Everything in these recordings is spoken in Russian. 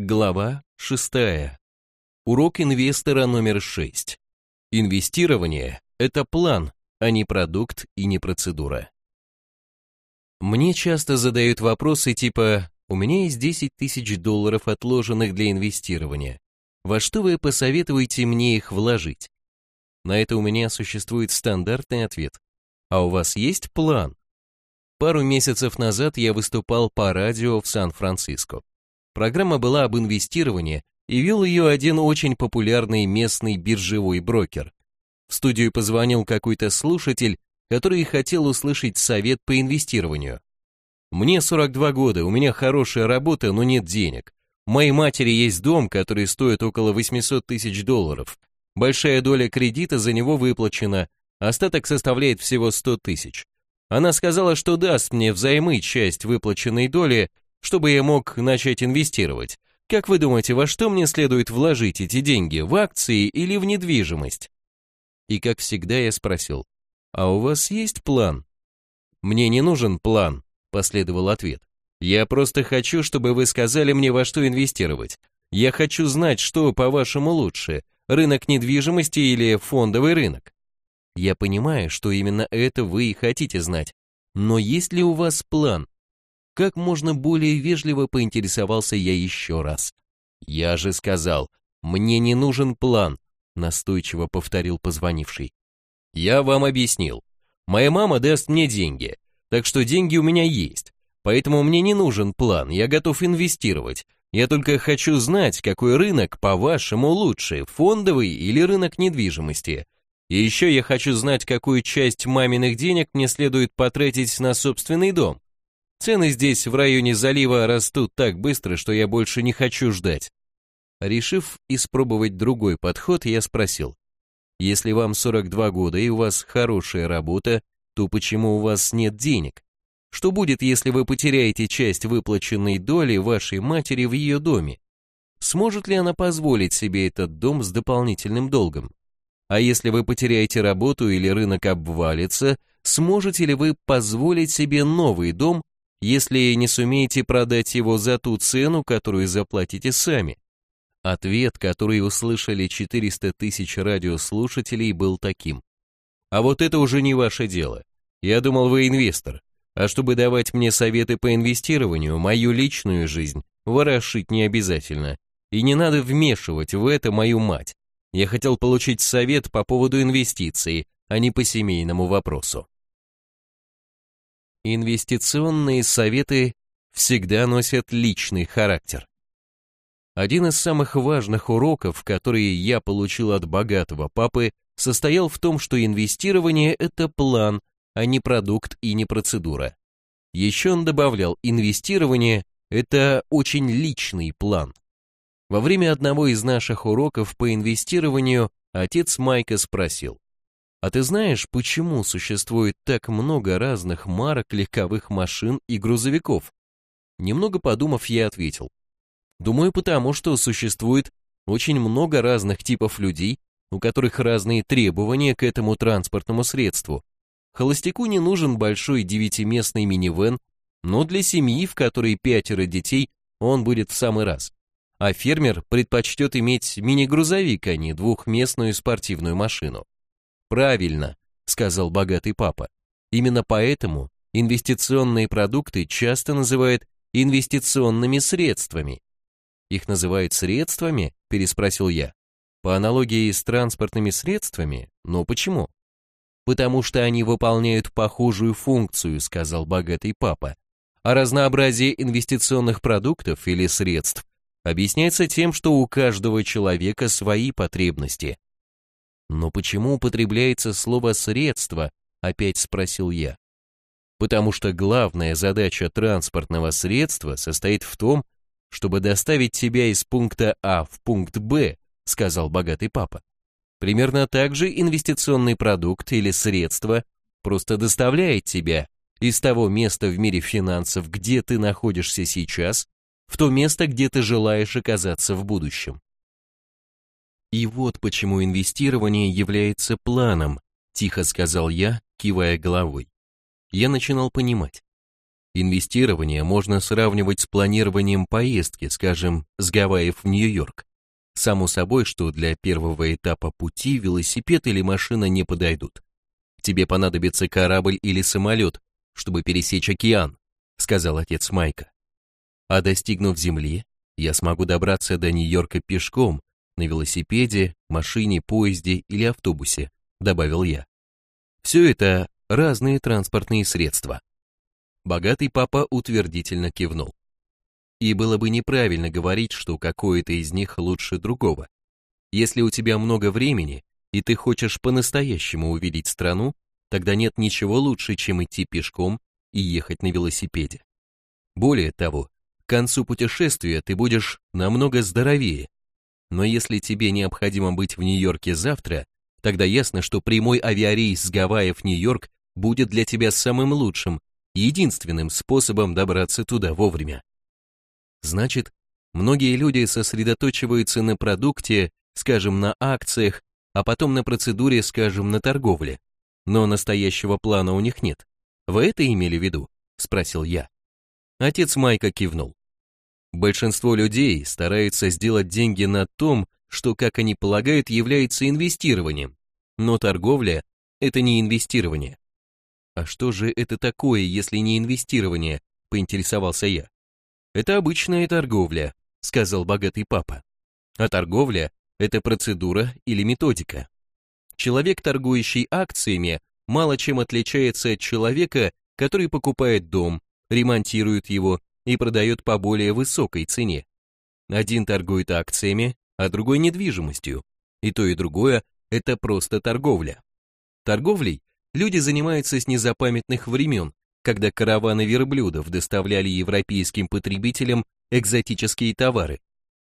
Глава 6. Урок инвестора номер 6. Инвестирование – это план, а не продукт и не процедура. Мне часто задают вопросы типа «У меня есть 10 тысяч долларов, отложенных для инвестирования. Во что вы посоветуете мне их вложить?» На это у меня существует стандартный ответ. А у вас есть план? Пару месяцев назад я выступал по радио в Сан-Франциско. Программа была об инвестировании, и вел ее один очень популярный местный биржевой брокер. В студию позвонил какой-то слушатель, который хотел услышать совет по инвестированию. «Мне 42 года, у меня хорошая работа, но нет денег. У моей матери есть дом, который стоит около 800 тысяч долларов. Большая доля кредита за него выплачена, остаток составляет всего 100 тысяч. Она сказала, что даст мне взаймы часть выплаченной доли, чтобы я мог начать инвестировать. Как вы думаете, во что мне следует вложить эти деньги, в акции или в недвижимость? И как всегда я спросил, а у вас есть план? Мне не нужен план, последовал ответ. Я просто хочу, чтобы вы сказали мне, во что инвестировать. Я хочу знать, что, по-вашему, лучше, рынок недвижимости или фондовый рынок. Я понимаю, что именно это вы и хотите знать. Но есть ли у вас план? Как можно более вежливо поинтересовался я еще раз. «Я же сказал, мне не нужен план», настойчиво повторил позвонивший. «Я вам объяснил. Моя мама даст мне деньги, так что деньги у меня есть, поэтому мне не нужен план, я готов инвестировать. Я только хочу знать, какой рынок, по-вашему, лучше, фондовый или рынок недвижимости. И еще я хочу знать, какую часть маминых денег мне следует потратить на собственный дом. Цены здесь, в районе залива, растут так быстро, что я больше не хочу ждать. Решив испробовать другой подход, я спросил, если вам 42 года и у вас хорошая работа, то почему у вас нет денег? Что будет, если вы потеряете часть выплаченной доли вашей матери в ее доме? Сможет ли она позволить себе этот дом с дополнительным долгом? А если вы потеряете работу или рынок обвалится, сможете ли вы позволить себе новый дом если не сумеете продать его за ту цену, которую заплатите сами? Ответ, который услышали 400 тысяч радиослушателей, был таким. А вот это уже не ваше дело. Я думал, вы инвестор. А чтобы давать мне советы по инвестированию, мою личную жизнь ворошить не обязательно. И не надо вмешивать в это мою мать. Я хотел получить совет по поводу инвестиций, а не по семейному вопросу. Инвестиционные советы всегда носят личный характер. Один из самых важных уроков, которые я получил от богатого папы, состоял в том, что инвестирование – это план, а не продукт и не процедура. Еще он добавлял, инвестирование – это очень личный план. Во время одного из наших уроков по инвестированию отец Майка спросил, а ты знаешь, почему существует так много разных марок легковых машин и грузовиков? Немного подумав, я ответил. Думаю, потому что существует очень много разных типов людей, у которых разные требования к этому транспортному средству. Холостяку не нужен большой девятиместный минивэн, но для семьи, в которой пятеро детей, он будет в самый раз. А фермер предпочтет иметь мини-грузовик, а не двухместную спортивную машину. Правильно, сказал богатый папа. Именно поэтому инвестиционные продукты часто называют инвестиционными средствами. Их называют средствами? переспросил я. По аналогии с транспортными средствами? Но почему? Потому что они выполняют похожую функцию, сказал богатый папа. А разнообразие инвестиционных продуктов или средств объясняется тем, что у каждого человека свои потребности. Но почему употребляется слово «средство»? Опять спросил я. Потому что главная задача транспортного средства состоит в том, чтобы доставить тебя из пункта А в пункт Б, сказал богатый папа. Примерно так же инвестиционный продукт или средство просто доставляет тебя из того места в мире финансов, где ты находишься сейчас, в то место, где ты желаешь оказаться в будущем. И вот почему инвестирование является планом, тихо сказал я, кивая головой. Я начинал понимать. Инвестирование можно сравнивать с планированием поездки, скажем, с Гавайев в Нью-Йорк. Само собой, что для первого этапа пути велосипед или машина не подойдут. Тебе понадобится корабль или самолет, чтобы пересечь океан, сказал отец Майка. А достигнув земли, я смогу добраться до Нью-Йорка пешком, на велосипеде, машине, поезде или автобусе, добавил я. Все это разные транспортные средства. Богатый папа утвердительно кивнул. И было бы неправильно говорить, что какое-то из них лучше другого. Если у тебя много времени, и ты хочешь по-настоящему увидеть страну, тогда нет ничего лучше, чем идти пешком и ехать на велосипеде. Более того, к концу путешествия ты будешь намного здоровее. Но если тебе необходимо быть в Нью-Йорке завтра, тогда ясно, что прямой авиарейс с Гавайев в Нью-Йорк будет для тебя самым лучшим, единственным способом добраться туда вовремя. Значит, многие люди сосредоточиваются на продукте, скажем, на акциях, а потом на процедуре, скажем, на торговле. Но настоящего плана у них нет. Вы это имели в виду? Спросил я. Отец Майка кивнул. Большинство людей стараются сделать деньги на том, что, как они полагают, является инвестированием. Но торговля – это не инвестирование. «А что же это такое, если не инвестирование?» – поинтересовался я. «Это обычная торговля», – сказал богатый папа. «А торговля – это процедура или методика. Человек, торгующий акциями, мало чем отличается от человека, который покупает дом, ремонтирует его и продает по более высокой цене. Один торгует акциями, а другой недвижимостью. И то, и другое – это просто торговля. Торговлей люди занимаются с незапамятных времен, когда караваны верблюдов доставляли европейским потребителям экзотические товары.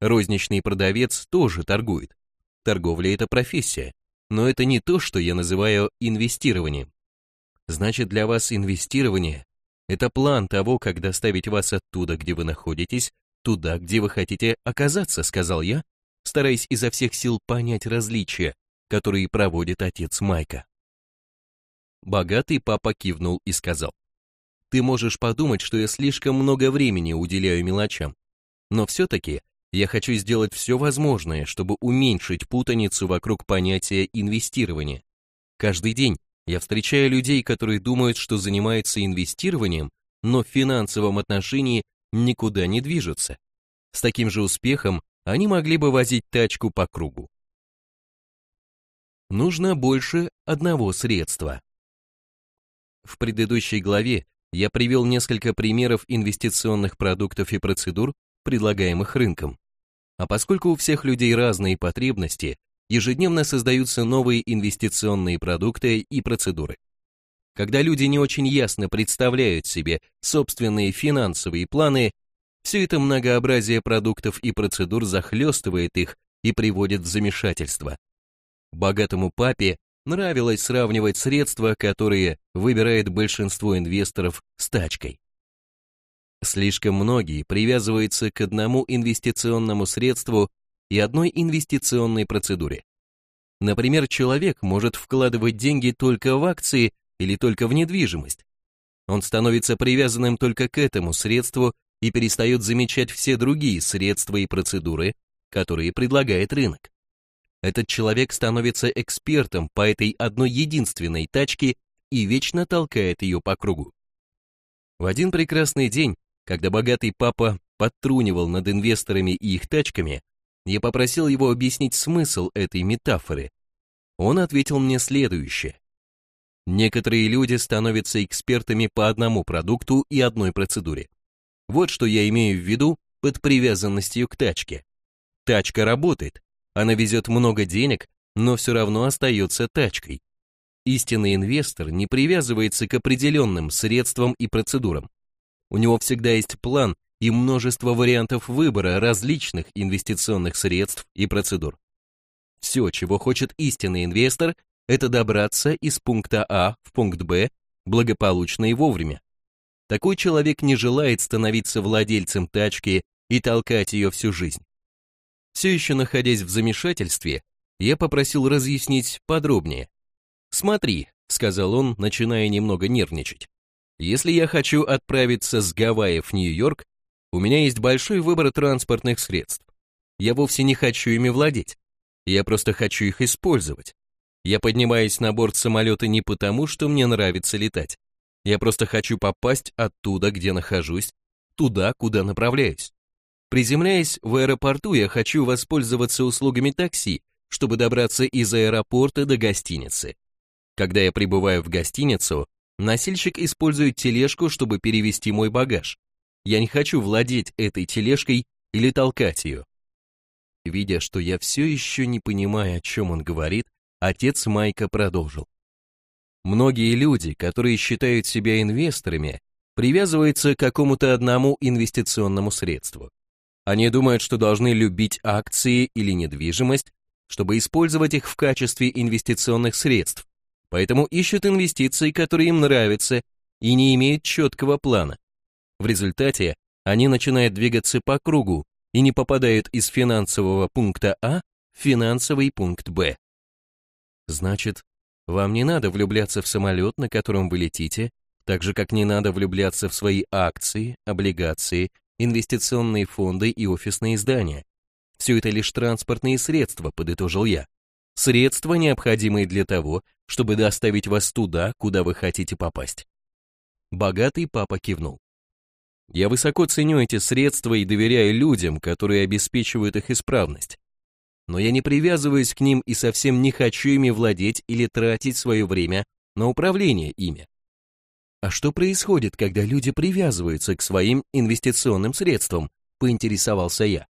Розничный продавец тоже торгует. Торговля – это профессия, но это не то, что я называю инвестированием. Значит, для вас инвестирование – это план того, как доставить вас оттуда, где вы находитесь, туда, где вы хотите оказаться, сказал я, стараясь изо всех сил понять различия, которые проводит отец Майка. Богатый папа кивнул и сказал, «Ты можешь подумать, что я слишком много времени уделяю мелочам, но все-таки я хочу сделать все возможное, чтобы уменьшить путаницу вокруг понятия инвестирования. Каждый день я встречаю людей, которые думают, что занимаются инвестированием, но в финансовом отношении никуда не движутся. С таким же успехом они могли бы возить тачку по кругу. Нужно больше одного средства. В предыдущей главе я привел несколько примеров инвестиционных продуктов и процедур, предлагаемых рынком. А поскольку у всех людей разные потребности, ежедневно создаются новые инвестиционные продукты и процедуры. Когда люди не очень ясно представляют себе собственные финансовые планы, все это многообразие продуктов и процедур захлестывает их и приводит в замешательство. Богатому папе нравилось сравнивать средства, которые выбирает большинство инвесторов с тачкой. Слишком многие привязываются к одному инвестиционному средству и одной инвестиционной процедуре. Например, человек может вкладывать деньги только в акции или только в недвижимость. Он становится привязанным только к этому средству и перестает замечать все другие средства и процедуры, которые предлагает рынок этот человек становится экспертом по этой одной единственной тачке и вечно толкает ее по кругу. В один прекрасный день, когда богатый папа подтрунивал над инвесторами и их тачками, я попросил его объяснить смысл этой метафоры. Он ответил мне следующее. Некоторые люди становятся экспертами по одному продукту и одной процедуре. Вот что я имею в виду под привязанностью к тачке. Тачка работает, она везет много денег, но все равно остается тачкой. Истинный инвестор не привязывается к определенным средствам и процедурам. У него всегда есть план и множество вариантов выбора различных инвестиционных средств и процедур. Все, чего хочет истинный инвестор, это добраться из пункта А в пункт Б благополучно и вовремя. Такой человек не желает становиться владельцем тачки и толкать ее всю жизнь. Все еще находясь в замешательстве, я попросил разъяснить подробнее. «Смотри», — сказал он, начиная немного нервничать. Если я хочу отправиться с Гавайев в Нью-Йорк, у меня есть большой выбор транспортных средств. Я вовсе не хочу ими владеть. Я просто хочу их использовать. Я поднимаюсь на борт самолета не потому, что мне нравится летать. Я просто хочу попасть оттуда, где нахожусь, туда, куда направляюсь. Приземляясь в аэропорту, я хочу воспользоваться услугами такси, чтобы добраться из аэропорта до гостиницы. Когда я прибываю в гостиницу, носильщик использует тележку, чтобы перевести мой багаж. Я не хочу владеть этой тележкой или толкать ее. Видя, что я все еще не понимаю, о чем он говорит, отец Майка продолжил. Многие люди, которые считают себя инвесторами, привязываются к какому-то одному инвестиционному средству. Они думают, что должны любить акции или недвижимость, чтобы использовать их в качестве инвестиционных средств, поэтому ищут инвестиции, которые им нравятся и не имеют четкого плана. В результате они начинают двигаться по кругу и не попадают из финансового пункта А в финансовый пункт Б. Значит, вам не надо влюбляться в самолет, на котором вы летите, так же, как не надо влюбляться в свои акции, облигации, инвестиционные фонды и офисные здания. Все это лишь транспортные средства, подытожил я. Средства, необходимые для того, чтобы доставить вас туда, куда вы хотите попасть. Богатый папа кивнул. Я высоко ценю эти средства и доверяю людям, которые обеспечивают их исправность. Но я не привязываюсь к ним и совсем не хочу ими владеть или тратить свое время на управление ими. А что происходит, когда люди привязываются к своим инвестиционным средствам, поинтересовался я.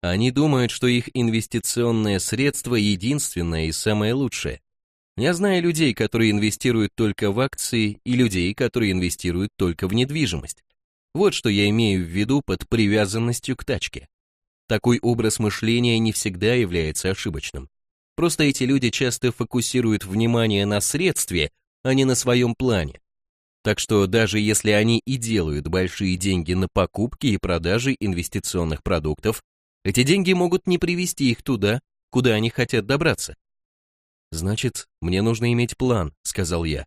Они думают, что их инвестиционное средство единственное и самое лучшее. Я знаю людей, которые инвестируют только в акции, и людей, которые инвестируют только в недвижимость. Вот что я имею в виду под привязанностью к тачке. Такой образ мышления не всегда является ошибочным. Просто эти люди часто фокусируют внимание на средстве, а не на своем плане. Так что даже если они и делают большие деньги на покупки и продажи инвестиционных продуктов, эти деньги могут не привести их туда, куда они хотят добраться. Значит, мне нужно иметь план, сказал я.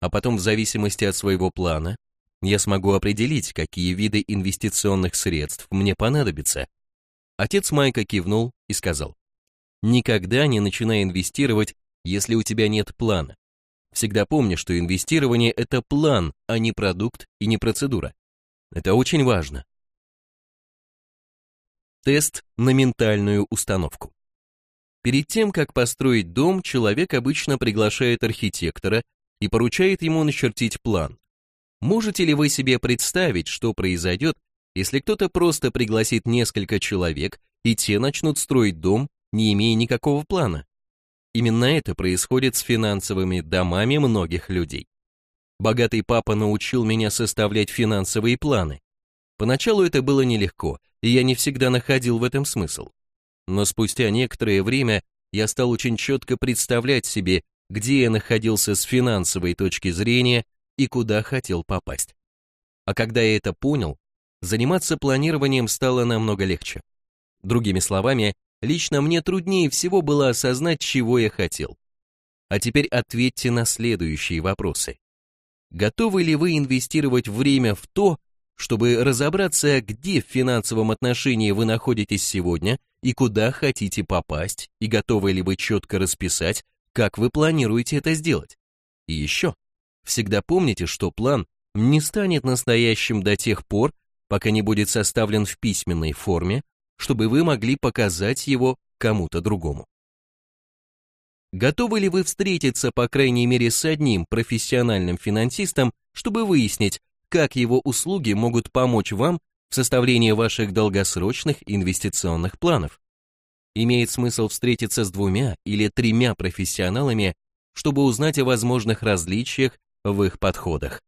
А потом в зависимости от своего плана я смогу определить, какие виды инвестиционных средств мне понадобятся. Отец Майка кивнул и сказал, никогда не начинай инвестировать, если у тебя нет плана. Всегда помни, что инвестирование – это план, а не продукт и не процедура. Это очень важно. Тест на ментальную установку. Перед тем, как построить дом, человек обычно приглашает архитектора и поручает ему начертить план. Можете ли вы себе представить, что произойдет, если кто-то просто пригласит несколько человек, и те начнут строить дом, не имея никакого плана? Именно это происходит с финансовыми домами многих людей. Богатый папа научил меня составлять финансовые планы. Поначалу это было нелегко, и я не всегда находил в этом смысл. Но спустя некоторое время я стал очень четко представлять себе, где я находился с финансовой точки зрения и куда хотел попасть. А когда я это понял, заниматься планированием стало намного легче. Другими словами, лично мне труднее всего было осознать, чего я хотел. А теперь ответьте на следующие вопросы. Готовы ли вы инвестировать время в то, чтобы разобраться, где в финансовом отношении вы находитесь сегодня и куда хотите попасть, и готовы ли вы четко расписать, как вы планируете это сделать. И еще, всегда помните, что план не станет настоящим до тех пор, пока не будет составлен в письменной форме, чтобы вы могли показать его кому-то другому. Готовы ли вы встретиться, по крайней мере, с одним профессиональным финансистом, чтобы выяснить, как его услуги могут помочь вам в составлении ваших долгосрочных инвестиционных планов. Имеет смысл встретиться с двумя или тремя профессионалами, чтобы узнать о возможных различиях в их подходах.